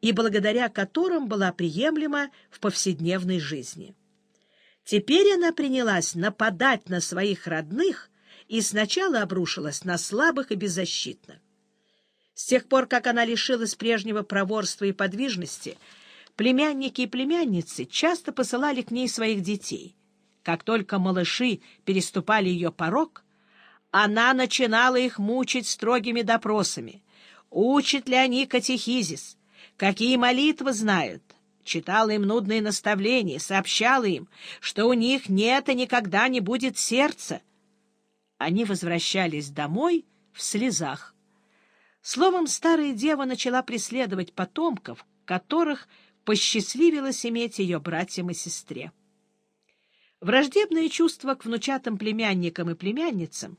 и благодаря которым была приемлема в повседневной жизни. Теперь она принялась нападать на своих родных и сначала обрушилась на слабых и беззащитных. С тех пор, как она лишилась прежнего проворства и подвижности, племянники и племянницы часто посылали к ней своих детей. Как только малыши переступали ее порог, она начинала их мучить строгими допросами. Учат ли они катехизис? Какие молитвы знают? Читала им нудные наставления, сообщала им, что у них нет и никогда не будет сердца. Они возвращались домой в слезах. Словом, старая дева начала преследовать потомков, которых посчастливилось иметь ее братьям и сестре. Враждебные чувства к внучатым племянникам и племянницам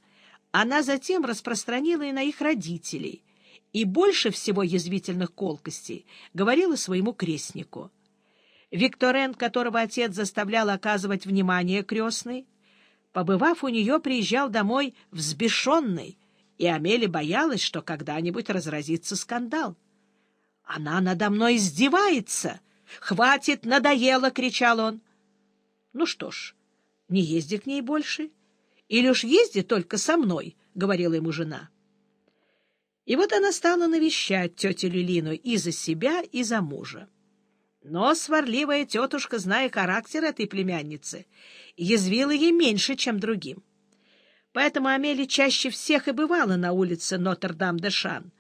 она затем распространила и на их родителей, и больше всего язвительных колкостей говорила своему крестнику. Викторен, которого отец заставлял оказывать внимание крестной, побывав у нее, приезжал домой взбешенный, и Амели боялась, что когда-нибудь разразится скандал. «Она надо мной издевается! Хватит, надоело!» — кричал он. «Ну что ж, не езди к ней больше. Или уж езди только со мной», — говорила ему жена. И вот она стала навещать тетю Люлину и за себя, и за мужа. Но сварливая тетушка, зная характер этой племянницы, язвила ей меньше, чем другим. Поэтому Амели чаще всех и бывала на улице Нотр-Дам-де-Шан,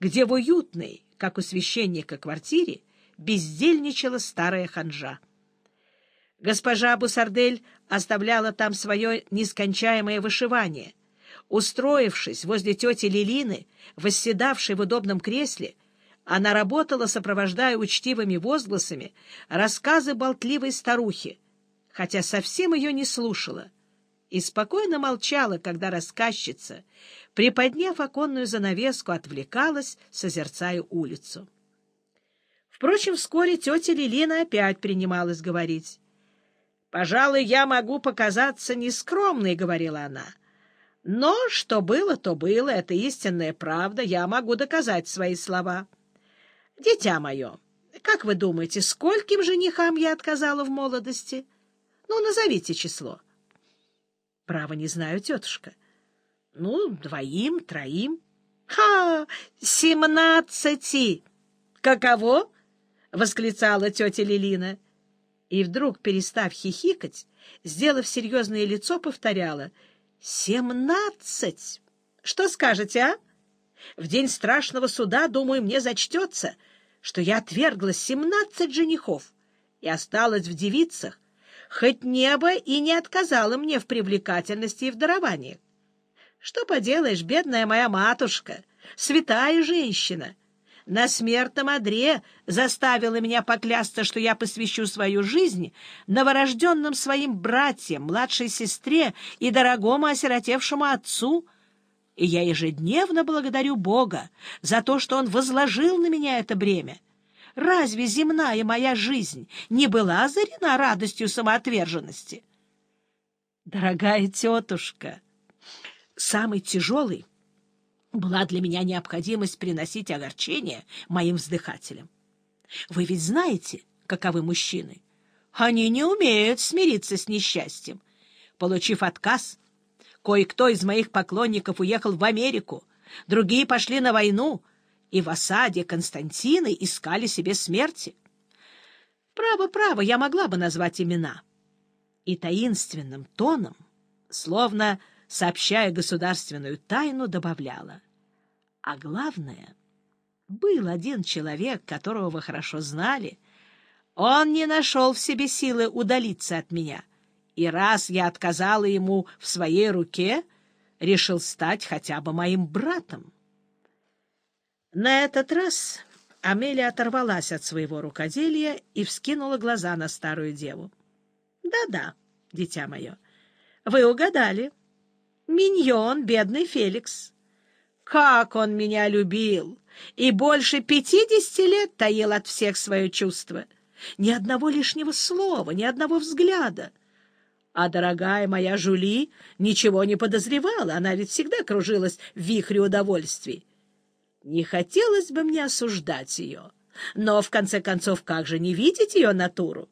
где в уютной, как у священника, квартире бездельничала старая ханжа. Госпожа Бусардель оставляла там свое нескончаемое вышивание. Устроившись возле тети Лилины, восседавшей в удобном кресле, она работала, сопровождая учтивыми возгласами рассказы болтливой старухи, хотя совсем ее не слушала, и спокойно молчала, когда рассказчица, приподняв оконную занавеску, отвлекалась, созерцая улицу. Впрочем, вскоре тетя Лилина опять принималась говорить. «Пожалуй, я могу показаться нескромной», — говорила она. «Но что было, то было, это истинная правда, я могу доказать свои слова». Дитя мое, как вы думаете, скольким женихам я отказала в молодости? Ну, назовите число. Право не знаю, тетушка. Ну, двоим, троим. Ха! Семнадцати! Каково? — восклицала тетя Лилина. И вдруг, перестав хихикать, сделав серьезное лицо, повторяла. «Семнадцать! Что скажете, а?» В день страшного суда, думаю, мне зачтется, что я отвергла семнадцать женихов и осталась в девицах, хоть небо и не отказало мне в привлекательности и в дарованиях. Что поделаешь, бедная моя матушка, святая женщина, на смертном одре заставила меня поклясться, что я посвящу свою жизнь новорожденным своим братьям, младшей сестре и дорогому осиротевшему отцу — и я ежедневно благодарю Бога за то, что Он возложил на меня это бремя. Разве земная моя жизнь не была озарена радостью самоотверженности? Дорогая тетушка, самый тяжелый была для меня необходимость приносить огорчение моим вздыхателям. Вы ведь знаете, каковы мужчины. Они не умеют смириться с несчастьем. Получив отказ, Кое-кто из моих поклонников уехал в Америку, другие пошли на войну, и в осаде Константины искали себе смерти. Право, право, я могла бы назвать имена. И таинственным тоном, словно сообщая государственную тайну, добавляла. А главное, был один человек, которого вы хорошо знали. Он не нашел в себе силы удалиться от меня — и раз я отказала ему в своей руке, решил стать хотя бы моим братом. На этот раз Амелия оторвалась от своего рукоделия и вскинула глаза на старую деву. «Да-да, дитя мое, вы угадали. Миньон, бедный Феликс. Как он меня любил! И больше пятидесяти лет таил от всех свое чувство. Ни одного лишнего слова, ни одного взгляда — а дорогая моя Жули ничего не подозревала, она ведь всегда кружилась в вихре удовольствий. Не хотелось бы мне осуждать ее, Но, в конце концов, как же не видеть ее натуру?